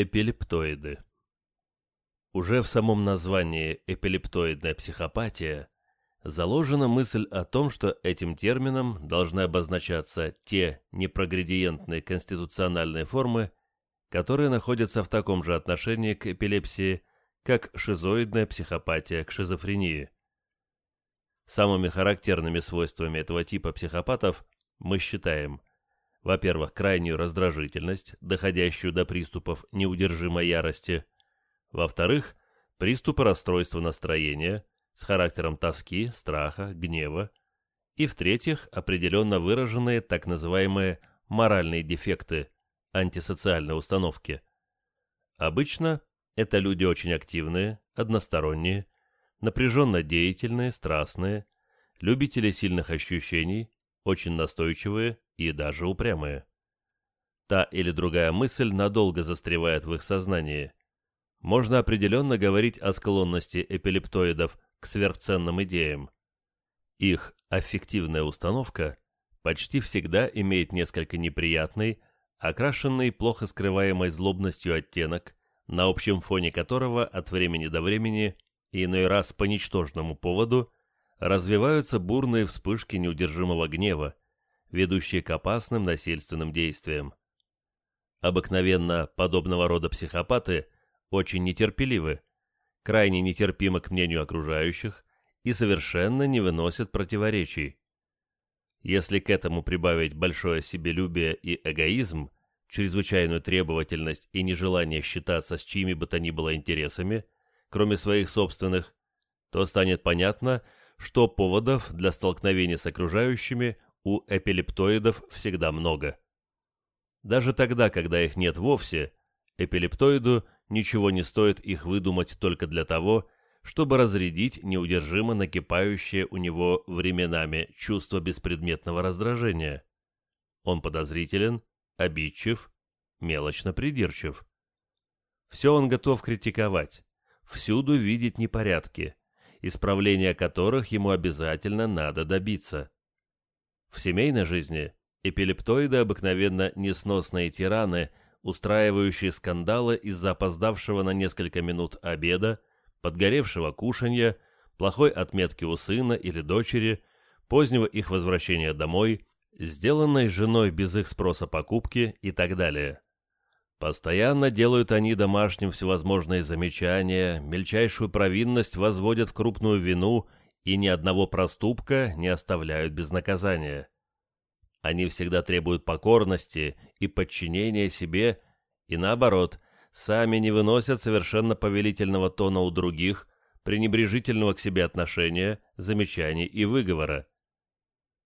Эпилептоиды Уже в самом названии «эпилептоидная психопатия» заложена мысль о том, что этим термином должны обозначаться те непрогредиентные конституциональные формы, которые находятся в таком же отношении к эпилепсии, как шизоидная психопатия к шизофрении. Самыми характерными свойствами этого типа психопатов мы считаем во-первых, крайнюю раздражительность, доходящую до приступов неудержимой ярости, во-вторых, приступы расстройства настроения с характером тоски, страха, гнева, и, в-третьих, определенно выраженные так называемые моральные дефекты, антисоциальной установки. Обычно это люди очень активные, односторонние, напряженно деятельные, страстные, любители сильных ощущений, очень настойчивые и даже упрямые. Та или другая мысль надолго застревает в их сознании. Можно определенно говорить о склонности эпилептоидов к сверхценным идеям. Их аффективная установка почти всегда имеет несколько неприятный, окрашенный плохо скрываемой злобностью оттенок, на общем фоне которого от времени до времени иной раз по ничтожному поводу развиваются бурные вспышки неудержимого гнева, ведущие к опасным насильственным действиям. Обыкновенно подобного рода психопаты очень нетерпеливы, крайне нетерпимы к мнению окружающих и совершенно не выносят противоречий. Если к этому прибавить большое себелюбие и эгоизм, чрезвычайную требовательность и нежелание считаться с чьими бы то ни было интересами, кроме своих собственных, то станет понятно, что поводов для столкновения с окружающими у эпилептоидов всегда много. Даже тогда, когда их нет вовсе, эпилептоиду ничего не стоит их выдумать только для того, чтобы разрядить неудержимо накипающее у него временами чувство беспредметного раздражения. Он подозрителен, обидчив, мелочно придирчив. Все он готов критиковать, всюду видеть непорядки, исправления которых ему обязательно надо добиться. В семейной жизни эпилептоиды обыкновенно несносные тираны, устраивающие скандалы из-за опоздавшего на несколько минут обеда, подгоревшего кушанья, плохой отметки у сына или дочери, позднего их возвращения домой, сделанной женой без их спроса покупки и так далее. Постоянно делают они домашним всевозможные замечания, мельчайшую провинность возводят в крупную вину и ни одного проступка не оставляют без наказания. Они всегда требуют покорности и подчинения себе, и наоборот, сами не выносят совершенно повелительного тона у других, пренебрежительного к себе отношения, замечаний и выговора.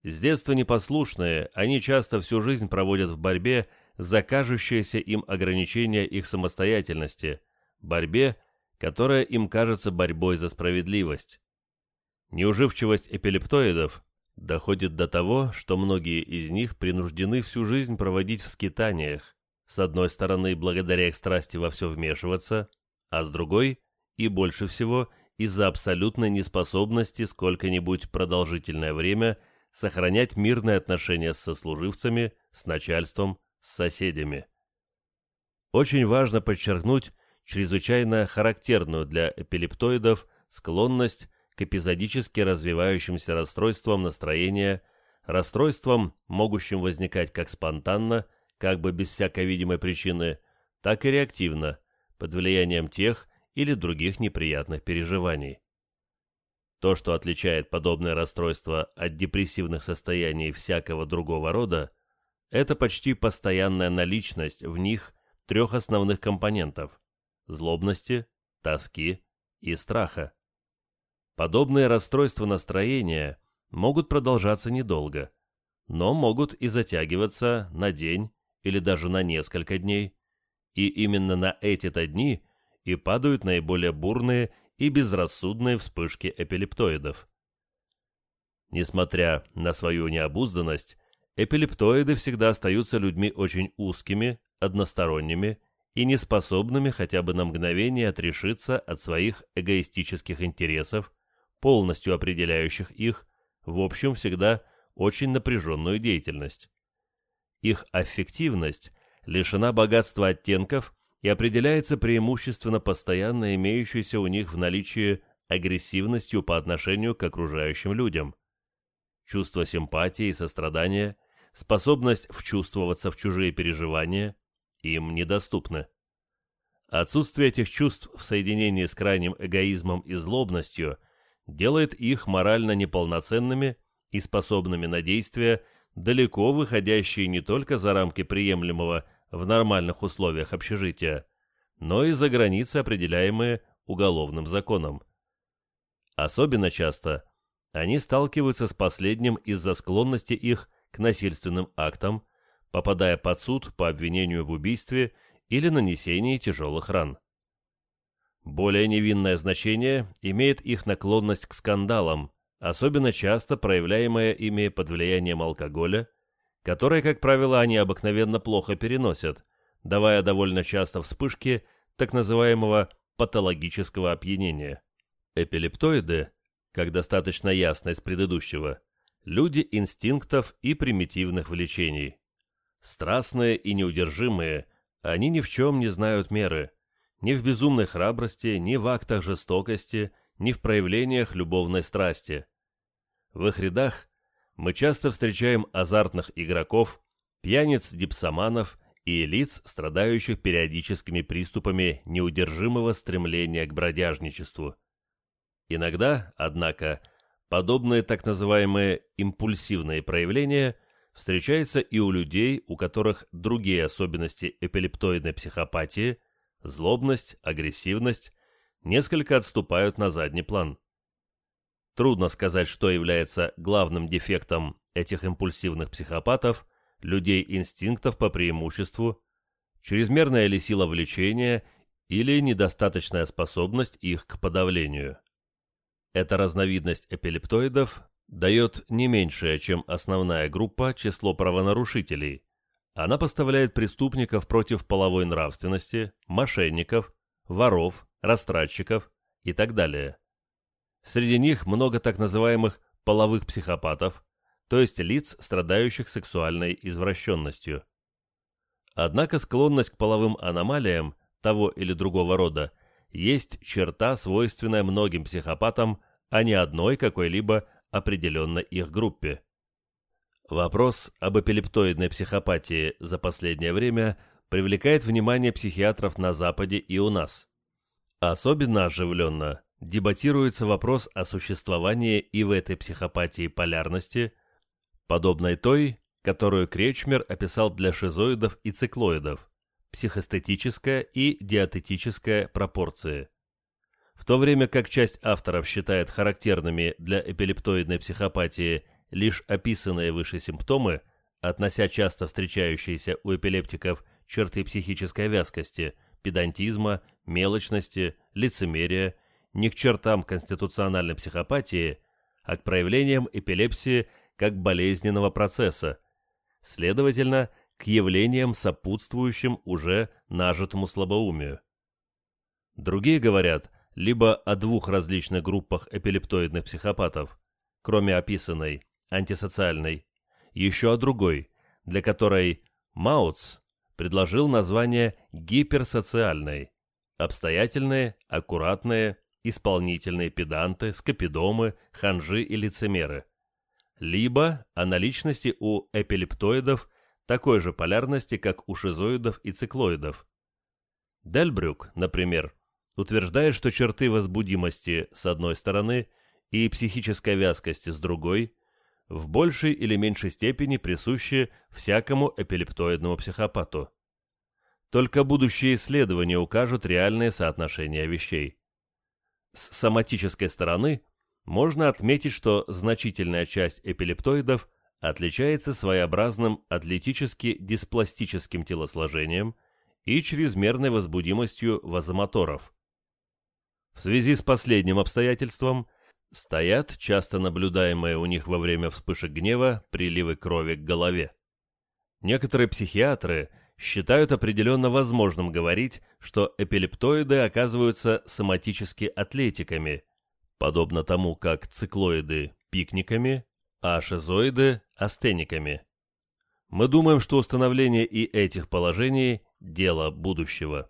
С детства непослушные, они часто всю жизнь проводят в борьбе за кажущееся им ограничение их самостоятельности, борьбе, которая им кажется борьбой за справедливость. Неуживчивость эпилептоидов доходит до того, что многие из них принуждены всю жизнь проводить в скитаниях, с одной стороны, благодаря их страсти во все вмешиваться, а с другой, и больше всего, из-за абсолютной неспособности сколько-нибудь продолжительное время сохранять мирные отношения с сослуживцами, с начальством, с соседями. Очень важно подчеркнуть чрезвычайно характерную для эпилептоидов склонность к эпизодически развивающимся расстройствам настроения, расстройствам, могущим возникать как спонтанно, как бы без всякой видимой причины, так и реактивно, под влиянием тех или других неприятных переживаний. То, что отличает подобное расстройство от депрессивных состояний всякого другого рода, это почти постоянная наличность в них трех основных компонентов – злобности, тоски и страха. Подобные расстройства настроения могут продолжаться недолго, но могут и затягиваться на день или даже на несколько дней, и именно на эти-то дни и падают наиболее бурные и безрассудные вспышки эпилептоидов. Несмотря на свою необузданность, эпилептоиды всегда остаются людьми очень узкими, односторонними и неспособными хотя бы на мгновение отрешиться от своих эгоистических интересов полностью определяющих их, в общем, всегда очень напряженную деятельность. Их аффективность лишена богатства оттенков и определяется преимущественно постоянно имеющейся у них в наличии агрессивностью по отношению к окружающим людям. Чувство симпатии и сострадания, способность вчувствоваться в чужие переживания им недоступны. Отсутствие этих чувств в соединении с крайним эгоизмом и злобностью делает их морально неполноценными и способными на действия, далеко выходящие не только за рамки приемлемого в нормальных условиях общежития, но и за границы, определяемые уголовным законом. Особенно часто они сталкиваются с последним из-за склонности их к насильственным актам, попадая под суд по обвинению в убийстве или нанесении тяжелых ран. Более невинное значение имеет их наклонность к скандалам, особенно часто проявляемая ими под влиянием алкоголя, которые, как правило, они обыкновенно плохо переносят, давая довольно часто вспышки так называемого патологического опьянения. Эпилептоиды, как достаточно ясно из предыдущего, люди инстинктов и примитивных влечений. Страстные и неудержимые, они ни в чем не знают меры, ни в безумной храбрости, ни в актах жестокости, ни в проявлениях любовной страсти. В их рядах мы часто встречаем азартных игроков, пьяниц-дипсоманов и лиц, страдающих периодическими приступами неудержимого стремления к бродяжничеству. Иногда, однако, подобные так называемые импульсивные проявления встречаются и у людей, у которых другие особенности эпилептоидной психопатии, злобность, агрессивность, несколько отступают на задний план. Трудно сказать, что является главным дефектом этих импульсивных психопатов, людей инстинктов по преимуществу, чрезмерная ли сила влечения или недостаточная способность их к подавлению. Эта разновидность эпилептоидов дает не меньшее, чем основная группа, число правонарушителей. Она поставляет преступников против половой нравственности, мошенников, воров, растратчиков и так далее. Среди них много так называемых половых психопатов, то есть лиц, страдающих сексуальной извращенностью. Однако склонность к половым аномалиям того или другого рода есть черта, свойственная многим психопатам, а не одной какой-либо определенной их группе. Вопрос об эпилептоидной психопатии за последнее время привлекает внимание психиатров на Западе и у нас. Особенно оживленно дебатируется вопрос о существовании и в этой психопатии полярности, подобной той, которую Кречмер описал для шизоидов и циклоидов, психоэстетическая и диатетическая пропорции. В то время как часть авторов считает характерными для эпилептоидной психопатии лишь описанные выше симптомы, относя часто встречающиеся у эпилептиков черты психической вязкости, педантизма, мелочности, лицемерия, не к чертам конституциональной психопатии, а к проявлениям эпилепсии как болезненного процесса, следовательно, к явлениям, сопутствующим уже нажитому слабоумию. Другие говорят либо о двух различных группах эпилептоидных психопатов, кроме описанной, антисоциальной, еще о другой, для которой Маутс предложил название гиперсоциальной, обстоятельные, аккуратные, исполнительные педанты, скопидомы, ханжи и лицемеры. Либо о наличности у эпилептоидов такой же полярности, как у шизоидов и циклоидов. Дельбрюк, например, утверждает, что черты возбудимости с одной стороны и психической вязкости с другой в большей или меньшей степени присущи всякому эпилептоидному психопату. Только будущие исследования укажут реальное соотношение вещей. С соматической стороны можно отметить, что значительная часть эпилептоидов отличается своеобразным атлетически-диспластическим телосложением и чрезмерной возбудимостью вазомоторов. В связи с последним обстоятельством стоят часто наблюдаемые у них во время вспышек гнева приливы крови к голове. Некоторые психиатры – считают определенно возможным говорить, что эпилептоиды оказываются соматически атлетиками, подобно тому, как циклоиды – пикниками, а шизоиды – астениками. Мы думаем, что установление и этих положений – дело будущего.